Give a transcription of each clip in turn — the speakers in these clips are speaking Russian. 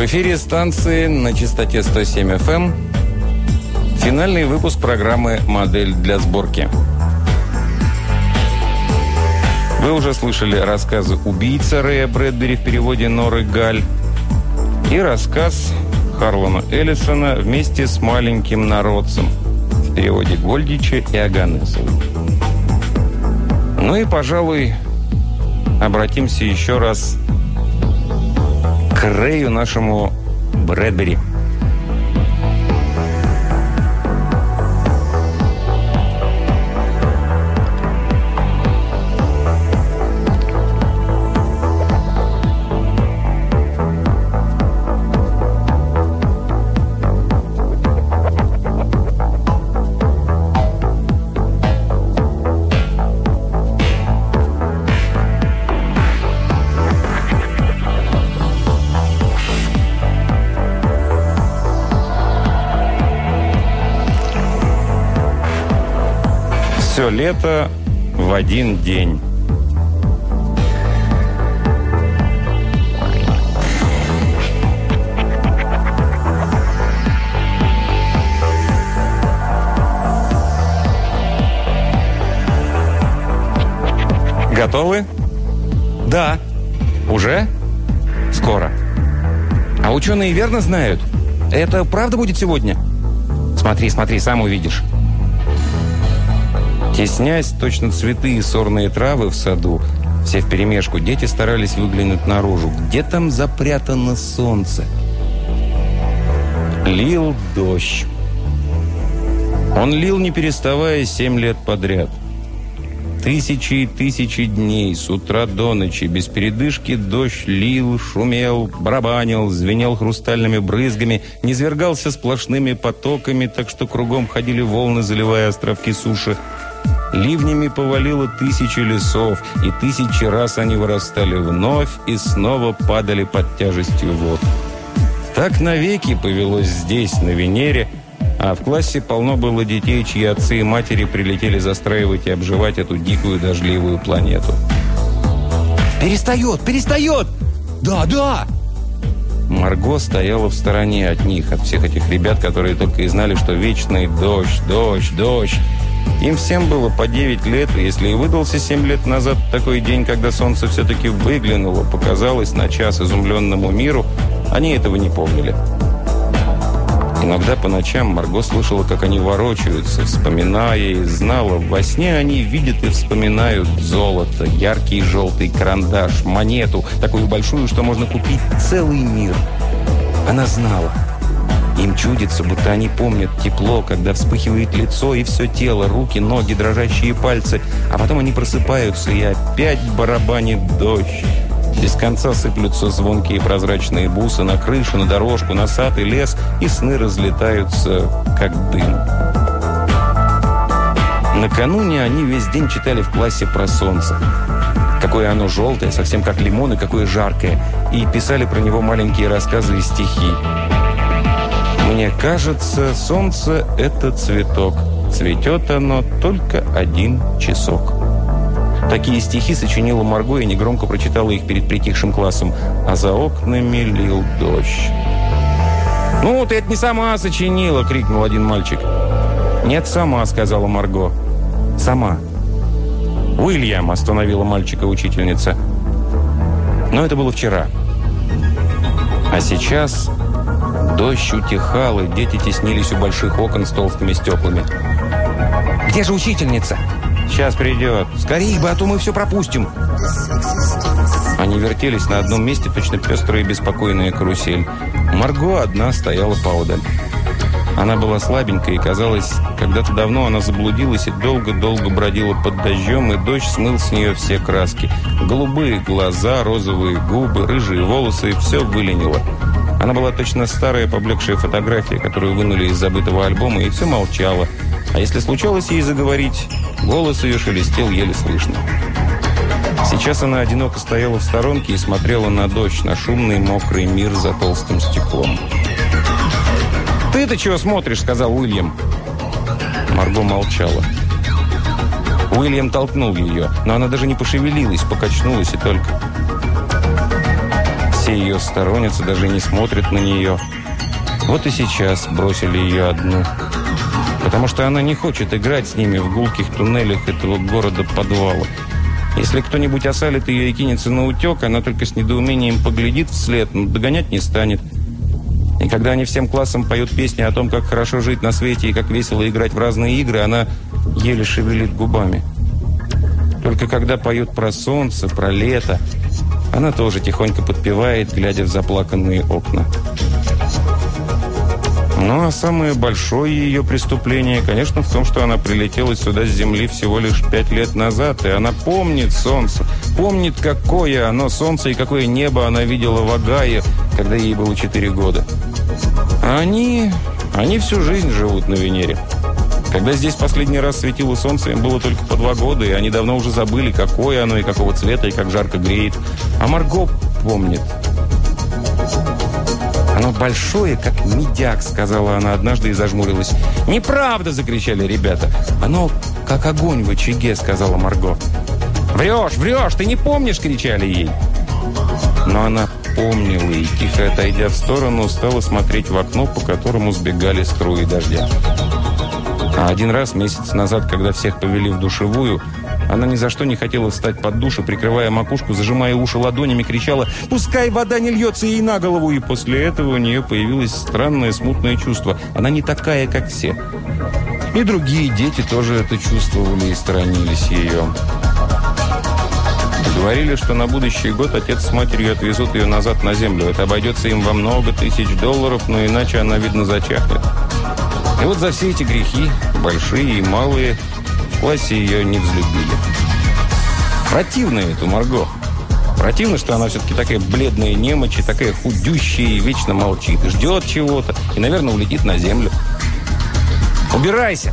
В эфире станции на частоте 107 FM эм. финальный выпуск программы «Модель для сборки». Вы уже слышали рассказы «Убийца» Рэя Брэдбери в переводе Норы Галь и рассказ Харлана Эллисона вместе с «Маленьким народцем» в переводе Гольдича и Аганесовой. Ну и, пожалуй, обратимся еще раз к Рэю нашему Брэдбери – лето в один день. Готовы? Да. Уже? Скоро. А ученые верно знают? Это правда будет сегодня? Смотри, смотри, сам увидишь. Теснясь, точно цветы и сорные травы в саду, все вперемешку, дети старались выглянуть наружу. Где там запрятано солнце? Лил дождь. Он лил, не переставая, семь лет подряд. Тысячи и тысячи дней, с утра до ночи, без передышки дождь лил, шумел, барабанил, звенел хрустальными брызгами, низвергался сплошными потоками, так что кругом ходили волны, заливая островки суши. Ливнями повалило тысячи лесов, и тысячи раз они вырастали вновь и снова падали под тяжестью вод. Так навеки повелось здесь, на Венере, а в классе полно было детей, чьи отцы и матери прилетели застраивать и обживать эту дикую дождливую планету. «Перестает! Перестает! Да, да!» Марго стояла в стороне от них, от всех этих ребят, которые только и знали, что вечный дождь, дождь, дождь. Им всем было по 9 лет, и если и выдался 7 лет назад такой день, когда солнце все-таки выглянуло, показалось на час изумленному миру, они этого не помнили. Иногда по ночам Марго слышала, как они ворочаются, вспоминая, и знала, во сне они видят и вспоминают золото, яркий желтый карандаш, монету, такую большую, что можно купить целый мир. Она знала – им чудится, будто они помнят тепло, когда вспыхивает лицо и все тело, руки, ноги, дрожащие пальцы. А потом они просыпаются, и опять барабанит дождь. Без конца сыплются звонкие прозрачные бусы на крышу, на дорожку, на сад и лес, и сны разлетаются, как дым. Накануне они весь день читали в классе про солнце. Какое оно желтое, совсем как лимон, и какое жаркое. И писали про него маленькие рассказы и стихи. Мне кажется, солнце – это цветок. Цветет оно только один часок. Такие стихи сочинила Марго и негромко прочитала их перед притихшим классом. А за окнами лил дождь. «Ну, ты это не сама сочинила!» – крикнул один мальчик. «Нет, сама», – сказала Марго. «Сама». «Уильям!» – остановила мальчика учительница. Но это было вчера. А сейчас Дождь утихал, и дети теснились у больших окон с толстыми стеклами. «Где же учительница?» «Сейчас придет». «Скорее бы, а то мы все пропустим». Они вертелись на одном месте, точно пестрая и беспокойная карусель. Марго одна стояла поодаль. Она была слабенькая, и казалось, когда-то давно она заблудилась и долго-долго бродила под дождем, и дождь смыл с нее все краски. Голубые глаза, розовые губы, рыжие волосы, и все выленило. Она была точно старая поблекшая фотография, которую вынули из забытого альбома, и все молчала. А если случалось ей заговорить, голос ее шелестел еле слышно. Сейчас она одиноко стояла в сторонке и смотрела на дождь, на шумный мокрый мир за толстым стеклом. «Ты-то чего смотришь?» – сказал Уильям. Марго молчала. Уильям толкнул ее, но она даже не пошевелилась, покачнулась и только... все ее сторонятся, даже не смотрят на нее. Вот и сейчас бросили ее одну. Потому что она не хочет играть с ними в гулких туннелях этого города-подвала. Если кто-нибудь осалит ее и кинется на утек, она только с недоумением поглядит вслед, но догонять не станет. И когда они всем классом поют песни о том, как хорошо жить на свете и как весело играть в разные игры, она еле шевелит губами. Только когда поют про солнце, про лето, она тоже тихонько подпевает, глядя в заплаканные окна. Ну, а самое большое ее преступление, конечно, в том, что она прилетела сюда с Земли всего лишь пять лет назад, и она помнит солнце, помнит, какое оно солнце и какое небо она видела в Агае, когда ей было четыре года. А они, они всю жизнь живут на Венере. Когда здесь последний раз светило солнце, им было только по два года, и они давно уже забыли, какое оно и какого цвета, и как жарко греет. А Марго помнит – «Оно большое, как медяк», — сказала она однажды и зажмурилась. «Неправда!» — закричали ребята. «Оно как огонь в очаге», — сказала Марго. «Врешь, врешь, ты не помнишь!» — кричали ей. Но она помнила и, тихо отойдя в сторону, стала смотреть в окно, по которому сбегали струи дождя. А один раз, месяц назад, когда всех повели в душевую, она ни за что не хотела встать под душ и, прикрывая макушку, зажимая уши ладонями, кричала «Пускай вода не льется ей на голову!» И после этого у нее появилось странное смутное чувство. Она не такая, как все. И другие дети тоже это чувствовали и сторонились ее. Говорили, что на будущий год отец с матерью отвезут ее назад на землю. Это обойдется им во много тысяч долларов, но иначе она, видно, зачахнет. И вот за все эти грехи, большие и малые, классе ее не взлюбили. Противно эту Марго. Противно, что она все-таки такая бледная немочь и такая худющая и вечно молчит. Ждет чего-то и, наверное, улетит на землю. «Убирайся!»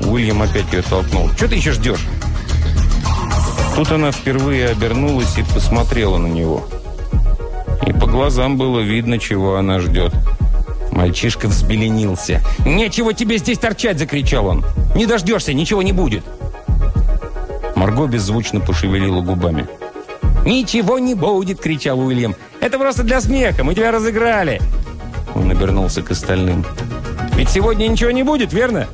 Уильям опять ее толкнул. «Что ты еще ждешь?» Тут она впервые обернулась и посмотрела на него. И по глазам было видно, чего она ждет. Мальчишка взбеленился. «Нечего тебе здесь торчать!» – закричал он. «Не дождешься, ничего не будет!» Марго беззвучно пошевелила губами. «Ничего не будет!» – кричал Уильям. «Это просто для смеха! Мы тебя разыграли!» Он обернулся к остальным. «Ведь сегодня ничего не будет, верно?»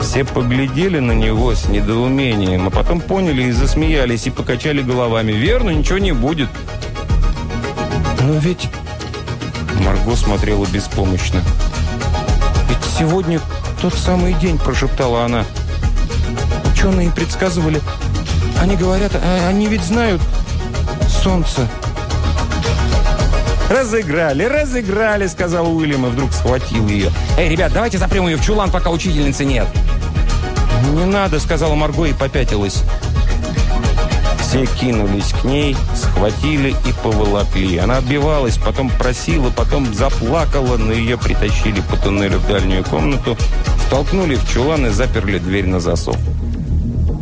Все поглядели на него с недоумением, а потом поняли и засмеялись, и покачали головами. «Верно, ничего не будет!» «Но ведь Марго смотрела беспомощно. «Ведь сегодня тот самый день», – прошептала она. «Ученые предсказывали. Они говорят, а они ведь знают солнце». «Разыграли, разыграли», – сказал Уильям и вдруг схватил ее. «Эй, ребят, давайте запрем ее в чулан, пока учительницы нет». «Не надо», – сказала Марго и попятилась. Все кинулись к ней, схватили и поволокли. Она отбивалась, потом просила, потом заплакала, но ее притащили по туннелю в дальнюю комнату, столкнули в чулан и заперли дверь на засов.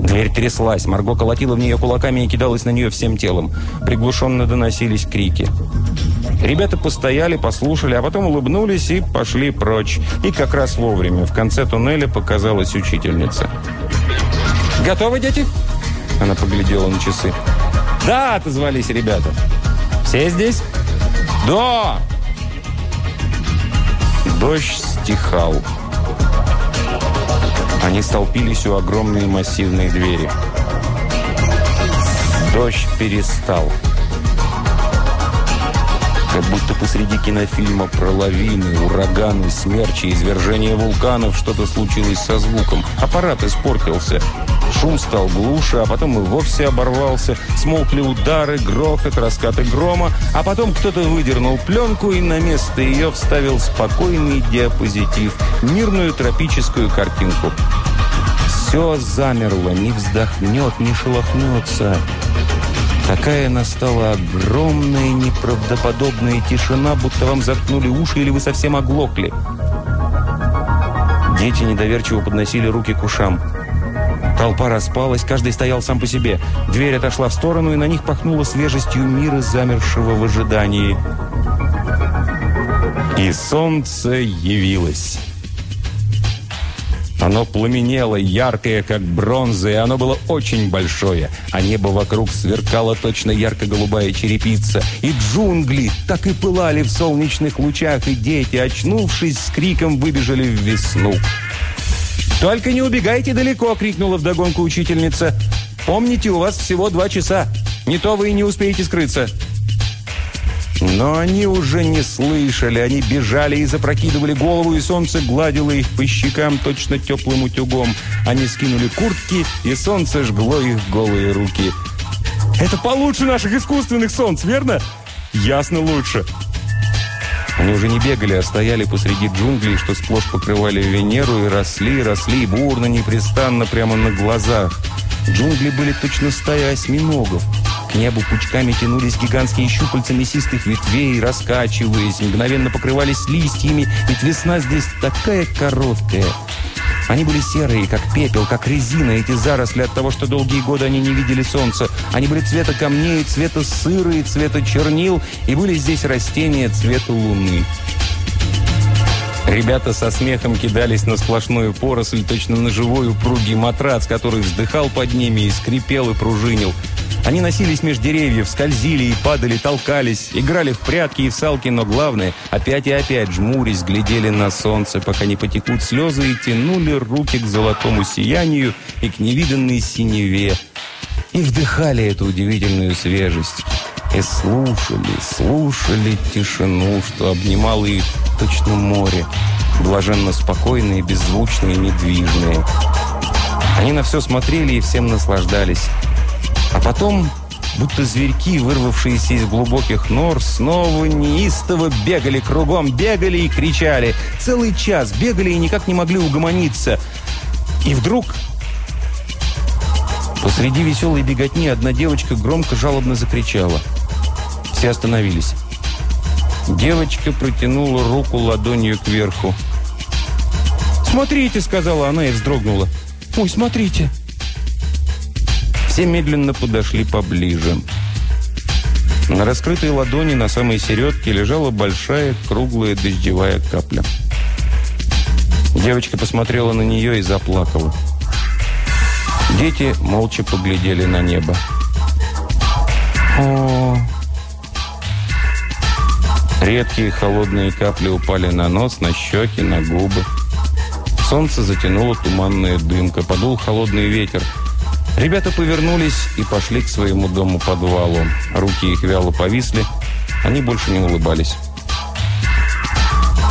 Дверь тряслась, Марго колотила в нее кулаками и кидалась на нее всем телом. Приглушенно доносились крики. Ребята постояли, послушали, а потом улыбнулись и пошли прочь. И как раз вовремя. В конце туннеля показалась учительница. «Готовы, дети?» Она поглядела на часы. «Да!» – отозвались ребята. «Все здесь?» «Да!» Дождь стихал. Они столпились у огромной массивной двери. Дождь перестал. Как будто посреди кинофильма про лавины, ураганы, смерчи, извержения вулканов что-то случилось со звуком. Аппарат испортился. Шум стал глуше, а потом и вовсе оборвался. Смолкли удары, грохот, раскаты грома, а потом кто-то выдернул пленку и на место ее вставил спокойный диапозитив, мирную тропическую картинку. Все замерло, не вздохнет, не шелохнется. Такая настала огромная, неправдоподобная тишина, будто вам заткнули уши или вы совсем оглохли. Дети недоверчиво подносили руки к ушам. Толпа распалась, каждый стоял сам по себе. Дверь отошла в сторону, и на них пахнуло свежестью мира, замершего в ожидании. И солнце явилось. Оно пламенело, яркое, как бронза, и оно было очень большое, а небо вокруг сверкало точно ярко-голубая черепица. И джунгли так и пылали в солнечных лучах, и дети, очнувшись, с криком выбежали в весну. «Только не убегайте далеко!» — крикнула вдогонку учительница. «Помните, у вас всего два часа. Не то вы и не успеете скрыться». Но они уже не слышали, они бежали и запрокидывали голову, и солнце гладило их по щекам точно теплым утюгом. Они скинули куртки, и солнце жгло их голые руки. «Это получше наших искусственных солнц, верно?» «Ясно лучше». Они уже не бегали, а стояли посреди джунглей, что сплошь покрывали Венеру, и росли, росли, бурно, непрестанно, прямо на глазах. Джунгли были точно стая осьминогов. Небу пучками тянулись гигантские щупальца мясистых ветвей, раскачиваясь, мгновенно покрывались листьями, ведь весна здесь такая короткая. Они были серые, как пепел, как резина, эти заросли от того, что долгие годы они не видели солнца. Они были цвета камней, цвета сыры, цвета чернил, и были здесь растения цвета луны. Ребята со смехом кидались на сплошную поросль, точно на живой упругий матрац, который вздыхал под ними и скрипел и пружинил. Они носились меж деревьев, скользили и падали, толкались, играли в прятки и в салки, но главное, опять и опять жмурясь, глядели на солнце, пока не потекут слезы, и тянули руки к золотому сиянию и к невиданной синеве. И вдыхали эту удивительную свежесть. И слушали, слушали тишину, что обнимало их точно море, блаженно спокойные, беззвучные, недвижные. Они на все смотрели и всем наслаждались. А потом, будто зверьки, вырвавшиеся из глубоких нор, снова неистово бегали кругом, бегали и кричали. Целый час бегали и никак не могли угомониться. И вдруг... Посреди веселой беготни одна девочка громко жалобно закричала. Все остановились. Девочка протянула руку ладонью кверху. «Смотрите!» — сказала она и вздрогнула. «Ой, смотрите!» Все медленно подошли поближе. На раскрытой ладони на самой середке лежала большая круглая дождевая капля. Девочка посмотрела на нее и заплакала. Дети молча поглядели на небо. О, Редкие холодные капли упали на нос, на щеки, на губы. Солнце затянуло туманная дымка, подул холодный ветер – Ребята повернулись и пошли к своему дому-подвалу. Руки их вяло повисли, они больше не улыбались.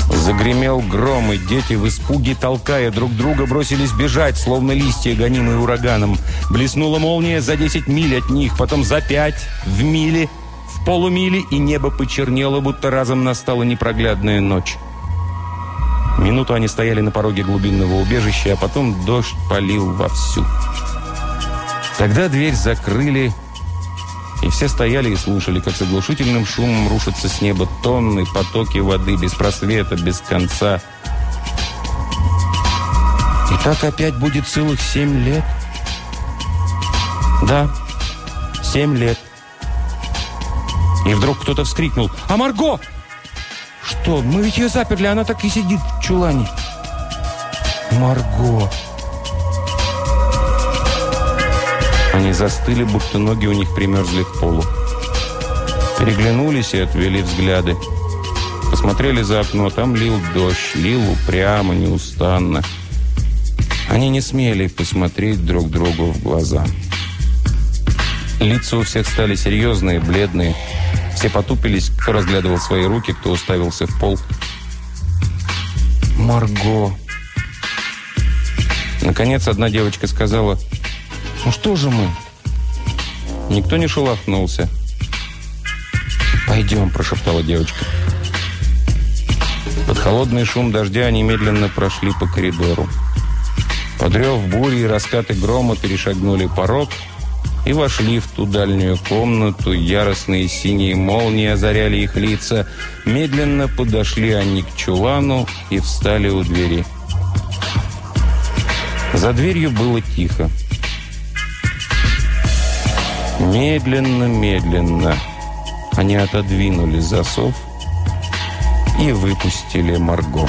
Загремел гром, и дети в испуге, толкая друг друга, бросились бежать, словно листья, гонимые ураганом. Блеснула молния за 10 миль от них, потом за 5, в миле, в полумиле, и небо почернело, будто разом настала непроглядная ночь. Минуту они стояли на пороге глубинного убежища, а потом дождь полил вовсю. Тогда дверь закрыли, и все стояли и слушали, как с оглушительным шумом рушатся с неба тонны, потоки воды, без просвета, без конца. И так опять будет целых семь лет? Да, семь лет. И вдруг кто-то вскрикнул. «А Марго?» «Что? Мы ведь ее заперли, она так и сидит в чулане». «Марго!» Они застыли, будто ноги у них примерзли к полу. Переглянулись и отвели взгляды. Посмотрели за окно, там лил дождь, лил упрямо, неустанно. Они не смели посмотреть друг другу в глаза. Лица у всех стали серьезные, бледные. Все потупились, кто разглядывал свои руки, кто уставился в пол. «Марго!» Наконец, одна девочка сказала «Ну что же мы?» Никто не шелохнулся. «Пойдем», – прошептала девочка. Под холодный шум дождя они медленно прошли по коридору. Подрев бури и раскаты грома перешагнули порог и вошли в ту дальнюю комнату. Яростные синие молнии озаряли их лица. Медленно подошли они к чулану и встали у двери. За дверью было тихо. Медленно-медленно они отодвинули засов и выпустили Марго.